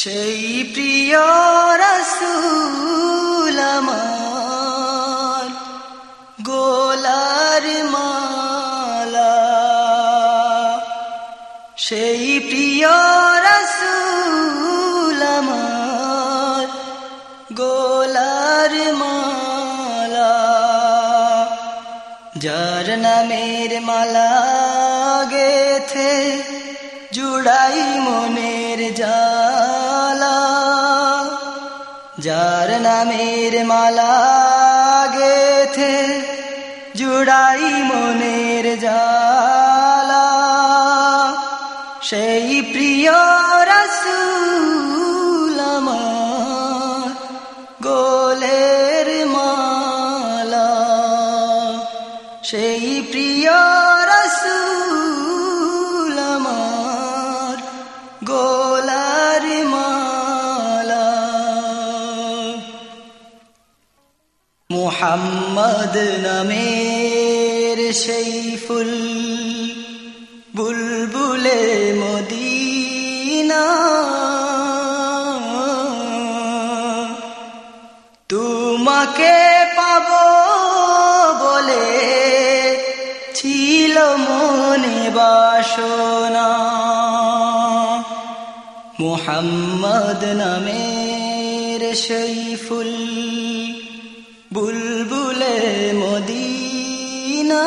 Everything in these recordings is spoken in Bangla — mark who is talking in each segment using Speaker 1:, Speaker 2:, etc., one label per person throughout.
Speaker 1: সেই প্রিয় রসুল গোলার মালা। সেই প্রিয় রসুল গোলার মালা। যার নামের মালা গেথে জুড়াই মনের জালা নামের মালা গেথে জুড়াই মনের জালা সেই প্রিয় রসুল গোলের মালা। সেই প্রিয় মুহাম্মদ নামের সেই ফুল বুলবুলে মদিনা। তোমাকে পাব বলে ছিল মনে বাসনা। মুহাম্মদ নামের সেই ফুল বুলবুলে মদিনা।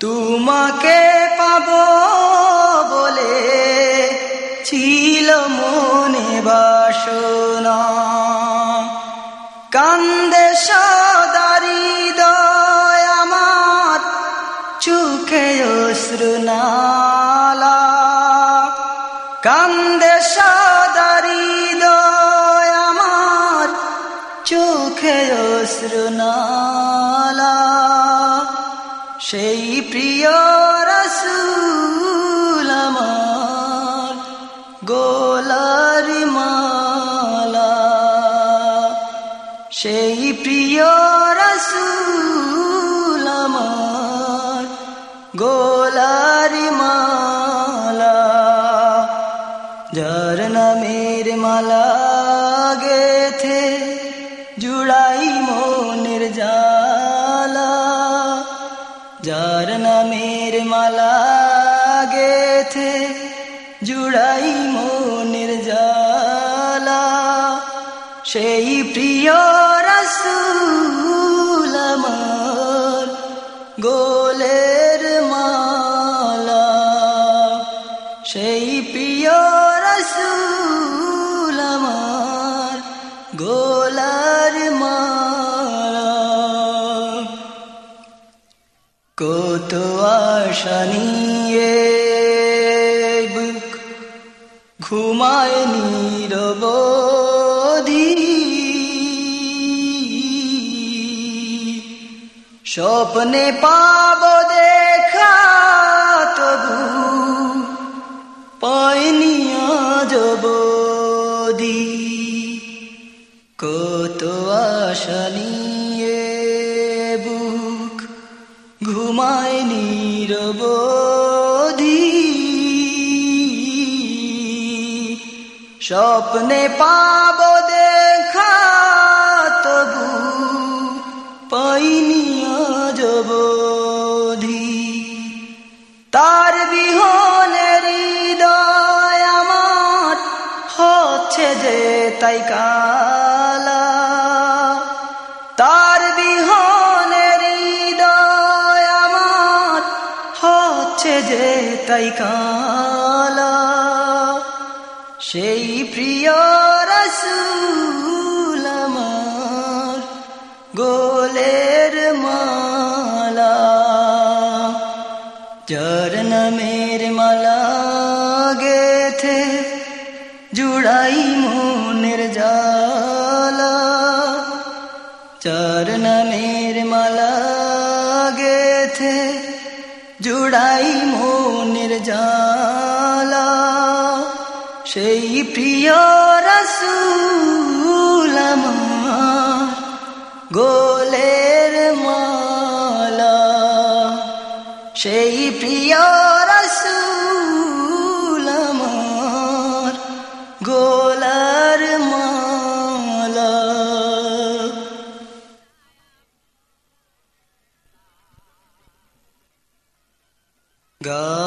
Speaker 1: তোমাকে পাব বলে ছিল মনে বাসনা। কান্দে সদারি দয় আমার চোখে অশ্রুনালা চোখে অশ্রুনালা সেই প্রিয় রসুল আমার গোলার মালা সেই প্রিয় রসুল নামের মালা গেথে জুড়াই মনের জালা সেই প্রিয় রসুল গোলের মালা। সেই প্রিয় রসুল গোলার আশা নিয়ে বুক ঘুমায় নিরবধি। স্বপ্নে পাব দেখা তবু পাইনি আজবদি কত আশা নিয়ে ঘুমায় নিরবধি। স্বপ্নে পাব দেখা, তবু পাইনি আজবধি তার বিহনে হৃদয় আমার হচ্ছে যে তাই কালা তাই কালা, সেই প্রিয় রসুল গোলের মালা। যার নামের মালা গেথে জুড়াই মনের জালা যার নামের মালা গেথে জুড়াই মনের জালা সেই প্রিয় রসুল গোলের মালা সেই প্রিয়